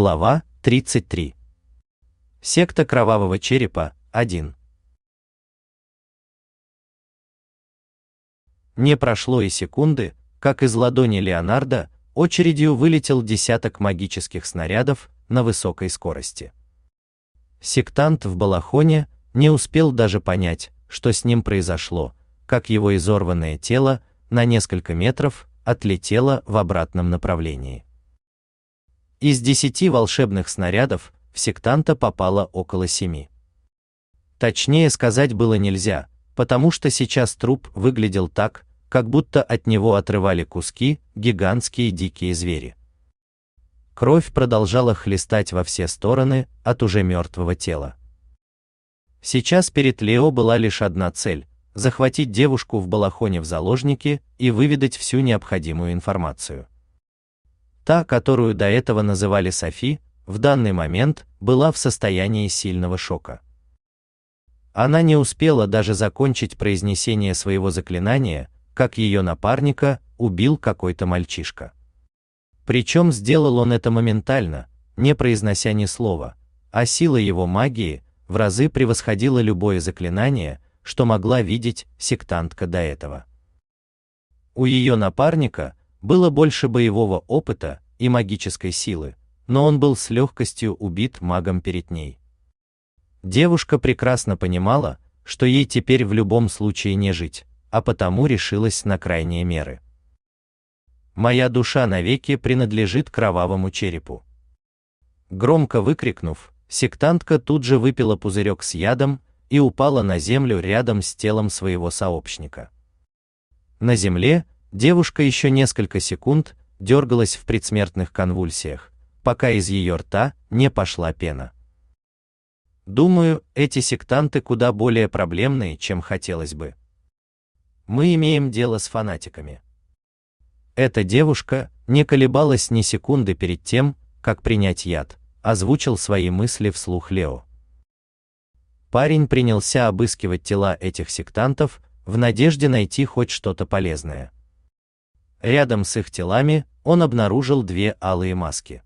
Глава 33. Секта Кровавого Черепа 1. Не прошло и секунды, как из ладони Леонардо очередью вылетел десяток магических снарядов на высокой скорости. Сектант в балахоне не успел даже понять, что с ним произошло, как его изорванное тело на несколько метров отлетело в обратном направлении. Из десяти волшебных снарядов в сектанта попало около семи. Точнее сказать было нельзя, потому что сейчас труп выглядел так, как будто от него отрывали куски гигантские дикие звери. Кровь продолжала хлестать во все стороны от уже мертвого тела. Сейчас перед Лео была лишь одна цель захватить девушку в балахоне в заложники и выведать всю необходимую информацию. Та, которую до этого называли Софи, в данный момент была в состоянии сильного шока. Она не успела даже закончить произнесение своего заклинания, как ее напарника убил какой-то мальчишка. Причем сделал он это моментально, не произнося ни слова, а сила его магии в разы превосходила любое заклинание, что могла видеть сектантка до этого. У ее напарника было больше боевого опыта и магической силы, но он был с легкостью убит магом перед ней. Девушка прекрасно понимала, что ей теперь в любом случае не жить, а потому решилась на крайние меры. Моя душа навеки принадлежит кровавому черепу. Громко выкрикнув, сектантка тут же выпила пузырек с ядом и упала на землю рядом с телом своего сообщника. На земле девушка еще несколько секунд дергалась в предсмертных конвульсиях, пока из ее рта не пошла пена. Думаю, эти сектанты куда более проблемные, чем хотелось бы. Мы имеем дело с фанатиками. Эта девушка не колебалась ни секунды перед тем, как принять яд, озвучил свои мысли вслух Лео. Парень принялся обыскивать тела этих сектантов в надежде найти хоть что-то полезное. Рядом с их телами он обнаружил две алые маски.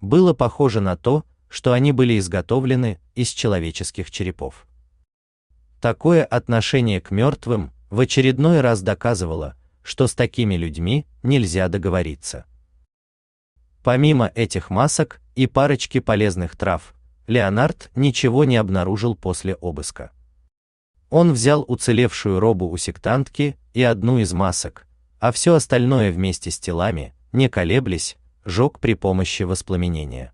Было похоже на то, что они были изготовлены из человеческих черепов. Такое отношение к мертвым в очередной раз доказывало, что с такими людьми нельзя договориться. Помимо этих масок и парочки полезных трав, Леонард ничего не обнаружил после обыска. Он взял уцелевшую робу у сектантки и одну из масок, а все остальное вместе с телами, не колеблясь, жег при помощи воспламенения.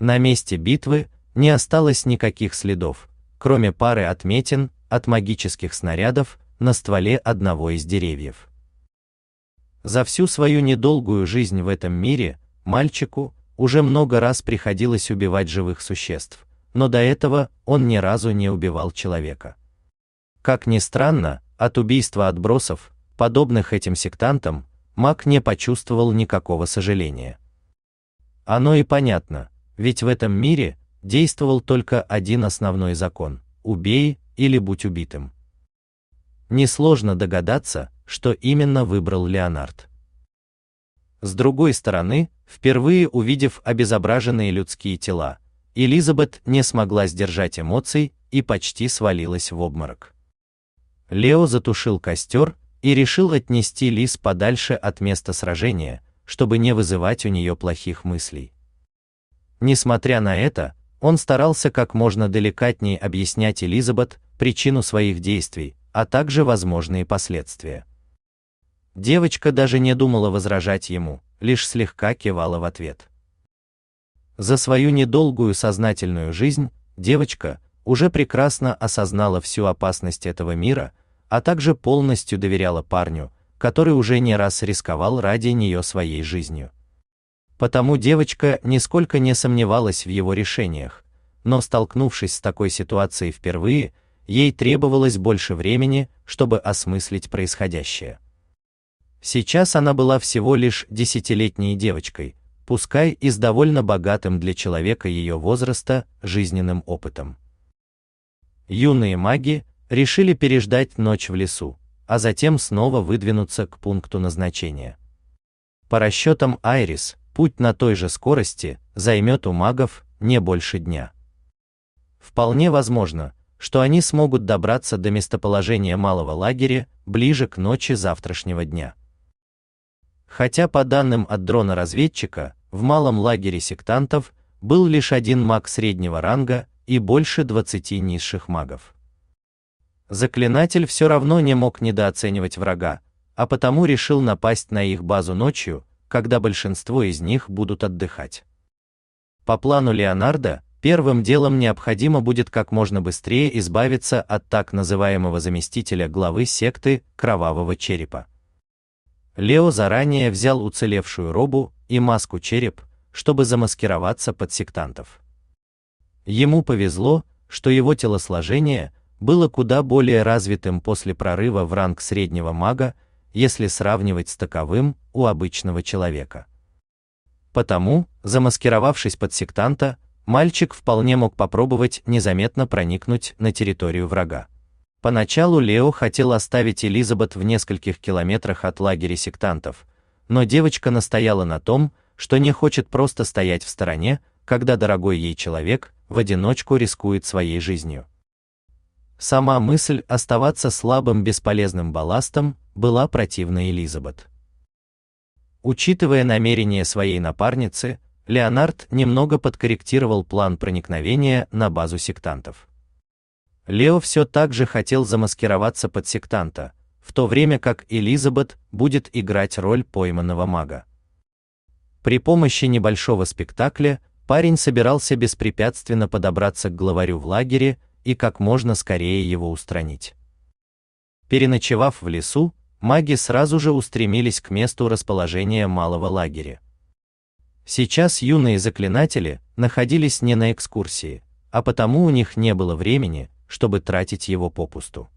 На месте битвы не осталось никаких следов, кроме пары отметин от магических снарядов на стволе одного из деревьев. За всю свою недолгую жизнь в этом мире мальчику уже много раз приходилось убивать живых существ, но до этого он ни разу не убивал человека. Как ни странно, от убийства отбросов, подобных этим сектантам, маг не почувствовал никакого сожаления. Оно и понятно, ведь в этом мире действовал только один основной закон: убей или будь убитым. Несложно догадаться, что именно выбрал Леонард. С другой стороны, впервые увидев обезображенные людские тела, Элизабет не смогла сдержать эмоций и почти свалилась в обморок. Лео затушил костер и решил отнести Лиз подальше от места сражения, чтобы не вызывать у нее плохих мыслей. Несмотря на это, он старался как можно деликатнее объяснять Элизабет причину своих действий, а также возможные последствия. Девочка даже не думала возражать ему, лишь слегка кивала в ответ. За свою недолгую сознательную жизнь девочка уже прекрасно осознала всю опасность этого мира, а также полностью доверяла парню, который уже не раз рисковал ради нее своей жизнью. Потому девочка нисколько не сомневалась в его решениях, но столкнувшись с такой ситуацией впервые, ей требовалось больше времени, чтобы осмыслить происходящее. Сейчас она была всего лишь десятилетней девочкой, пускай и с довольно богатым для человека ее возраста жизненным опытом. Юные маги решили переждать ночь в лесу, а затем снова выдвинуться к пункту назначения. По расчетам Айрис, путь на той же скорости займет у магов не больше дня. Вполне возможно, что они смогут добраться до местоположения малого лагеря ближе к ночи завтрашнего дня. Хотя по данным от дрона-разведчика, в малом лагере сектантов был лишь один маг среднего ранга и больше 20 низших магов. Заклинатель все равно не мог недооценивать врага, а потому решил напасть на их базу ночью, когда большинство из них будут отдыхать. По плану Леонардо, первым делом необходимо будет как можно быстрее избавиться от так называемого заместителя главы секты Кровавого Черепа. Лео заранее взял уцелевшую робу и маску череп, чтобы замаскироваться под сектантов. Ему повезло, что его телосложение было куда более развитым после прорыва в ранг среднего мага, если сравнивать с таковым у обычного человека. Потому, замаскировавшись под сектанта, мальчик вполне мог попробовать незаметно проникнуть на территорию врага. Поначалу Лео хотел оставить Элизабет в нескольких километрах от лагеря сектантов, но девочка настояла на том, что не хочет просто стоять в стороне, когда дорогой ей человек в одиночку рискует своей жизнью. Сама мысль оставаться слабым бесполезным балластом была противна Элизабет. Учитывая намерения своей напарницы, Леонард немного подкорректировал план проникновения на базу сектантов. Лео все так же хотел замаскироваться под сектанта, в то время как Элизабет будет играть роль пойманного мага. При помощи небольшого спектакля парень собирался беспрепятственно подобраться к главарю в лагере и как можно скорее его устранить. Переночевав в лесу, маги сразу же устремились к месту расположения малого лагеря. Сейчас юные заклинатели находились не на экскурсии, а потому у них не было времени, чтобы тратить его попусту.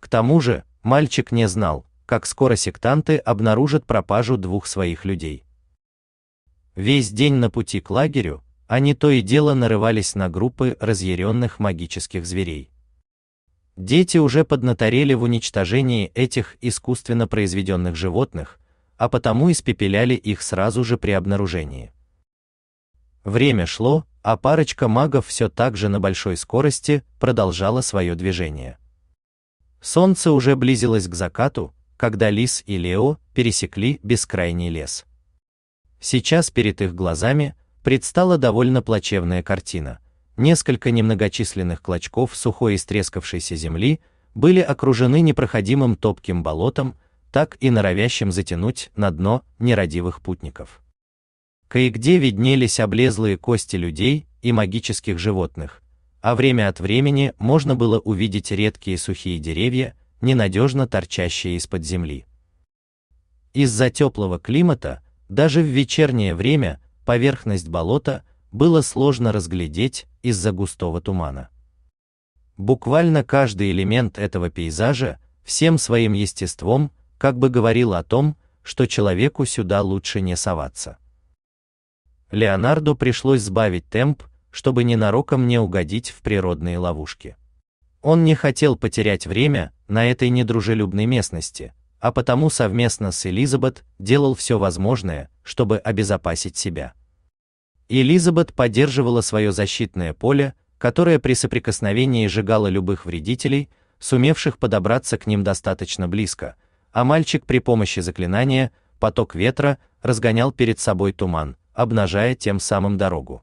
К тому же, мальчик не знал, как скоро сектанты обнаружат пропажу двух своих людей. Весь день на пути к лагерю они то и дело нарывались на группы разъяренных магических зверей. Дети уже поднаторели в уничтожении этих искусственно произведенных животных, а потому испепеляли их сразу же при обнаружении. Время шло, а парочка магов все так же на большой скорости продолжала свое движение. Солнце уже близилось к закату, когда Лис и Лео пересекли бескрайний лес. Сейчас перед их глазами предстала довольно плачевная картина. Несколько немногочисленных клочков сухой и стрескавшейся земли были окружены непроходимым топким болотом, так и норовящим затянуть на дно нерадивых путников. Кое-где виднелись облезлые кости людей и магических животных, а время от времени можно было увидеть редкие сухие деревья, ненадежно торчащие из-под земли. Из-за теплого климата, даже в вечернее время, поверхность болота было сложно разглядеть из-за густого тумана. Буквально каждый элемент этого пейзажа всем своим естеством как бы говорил о том, что человеку сюда лучше не соваться. Леонардо пришлось сбавить темп, чтобы ненароком не угодить в природные ловушки. Он не хотел потерять время на этой недружелюбной местности, а потому совместно с Элизабет делал все возможное, чтобы обезопасить себя. Элизабет поддерживала свое защитное поле, которое при соприкосновении сжигало любых вредителей, сумевших подобраться к ним достаточно близко, а мальчик при помощи заклинания поток ветра разгонял перед собой туман, обнажая тем самым дорогу.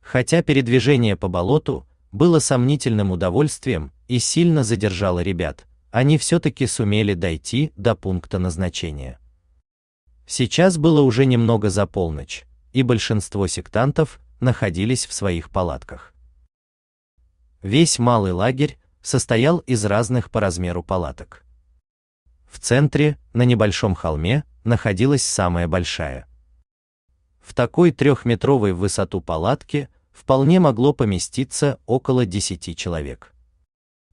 Хотя передвижение по болоту было сомнительным удовольствием и сильно задержало ребят, они все-таки сумели дойти до пункта назначения. Сейчас было уже немного за полночь, и большинство сектантов находились в своих палатках. Весь малый лагерь состоял из разных по размеру палаток. В центре, на небольшом холме, находилась самая большая. В такой трехметровой в высоту палатке вполне могло поместиться около 10 человек.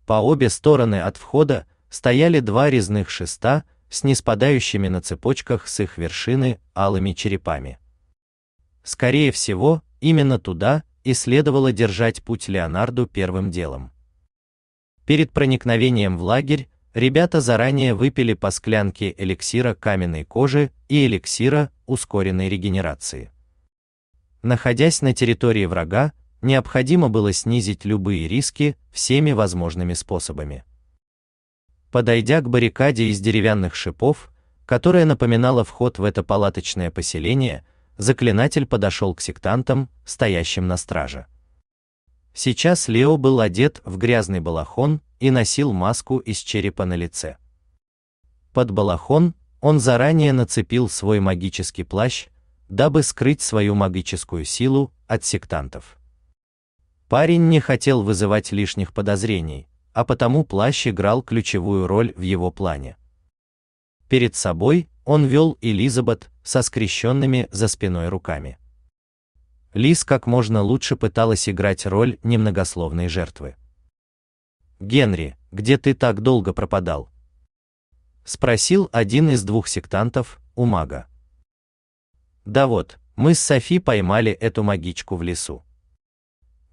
По обе стороны от входа стояли два резных шеста с неспадающими на цепочках с их вершины алыми черепами. Скорее всего, именно туда и следовало держать путь Леонарду первым делом. Перед проникновением в лагерь ребята заранее выпили по склянке эликсира каменной кожи и эликсира ускоренной регенерации. Находясь на территории врага, необходимо было снизить любые риски всеми возможными способами. Подойдя к баррикаде из деревянных шипов, которая напоминала вход в это палаточное поселение, заклинатель подошел к сектантам, стоящим на страже. Сейчас Лео был одет в грязный балахон и носил маску из черепа на лице. Под балахон он заранее нацепил свой магический плащ, дабы скрыть свою магическую силу от сектантов. Парень не хотел вызывать лишних подозрений, а потому плащ играл ключевую роль в его плане. Перед собой он вел Элизабет со скрещенными за спиной руками. Лиз как можно лучше пыталась играть роль немногословной жертвы. «Генри, где ты так долго пропадал?» — спросил один из двух сектантов у мага. «Да вот, мы с Софи поймали эту магичку в лесу.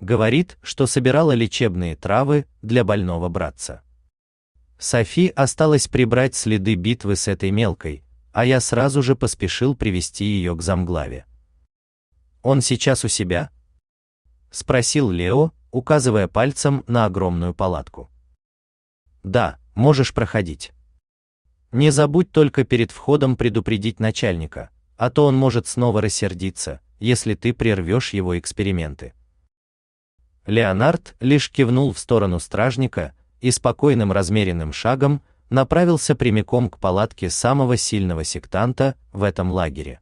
Говорит, что собирала лечебные травы для больного братца. Софи осталось прибрать следы битвы с этой мелкой, а я сразу же поспешил привести ее к замглаве. Он сейчас у себя? спросил Лео, указывая пальцем на огромную палатку. Да, можешь проходить. Не забудь только перед входом предупредить начальника, а то он может снова рассердиться, если ты прервешь его эксперименты. Леонард лишь кивнул в сторону стражника и спокойным размеренным шагом направился прямиком к палатке самого сильного сектанта в этом лагере.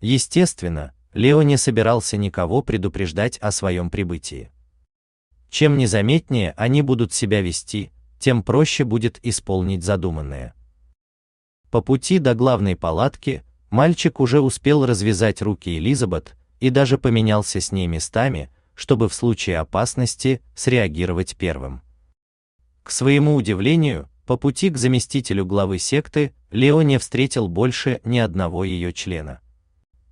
Естественно, Лео не собирался никого предупреждать о своем прибытии. Чем незаметнее они будут себя вести, тем проще будет исполнить задуманное. По пути до главной палатки мальчик уже успел развязать руки Элизабет и даже поменялся с ней местами, чтобы в случае опасности среагировать первым. К своему удивлению, по пути к заместителю главы секты Лео не встретил больше ни одного ее члена.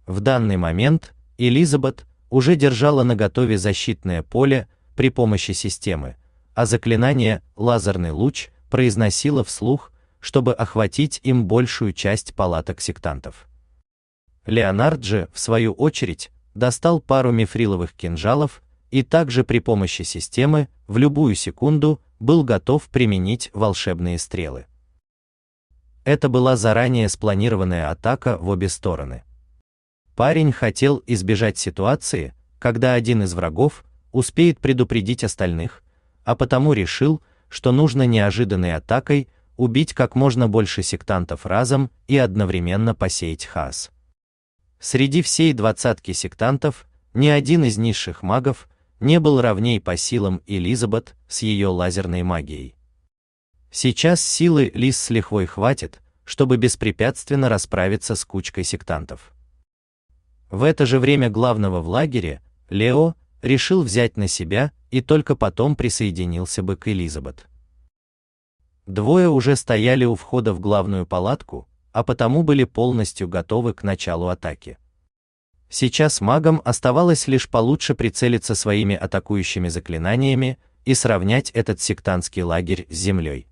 В данный момент Элизабет уже держала наготове защитное поле при помощи системы, а заклинание «Лазерный луч» произносила вслух, чтобы охватить им большую часть палаток сектантов. Леонард же, в свою очередь, достал пару мифриловых кинжалов и также при помощи системы в любую секунду был готов применить волшебные стрелы. Это была заранее спланированная атака в обе стороны. Парень хотел избежать ситуации, когда один из врагов успеет предупредить остальных, а потому решил, что нужно неожиданной атакой убить как можно больше сектантов разом и одновременно посеять хаос. Среди всей двадцатки сектантов ни один из низших магов не был равней по силам Элизабет с ее лазерной магией. Сейчас силы Лиз с лихвой хватит, чтобы беспрепятственно расправиться с кучкой сектантов. В это же время главного в лагере, Лео, решил взять на себя и только потом присоединился бы к Элизабет. Двое уже стояли у входа в главную палатку, а потому были полностью готовы к началу атаки. Сейчас магам оставалось лишь получше прицелиться своими атакующими заклинаниями и сравнять этот сектантский лагерь с землей.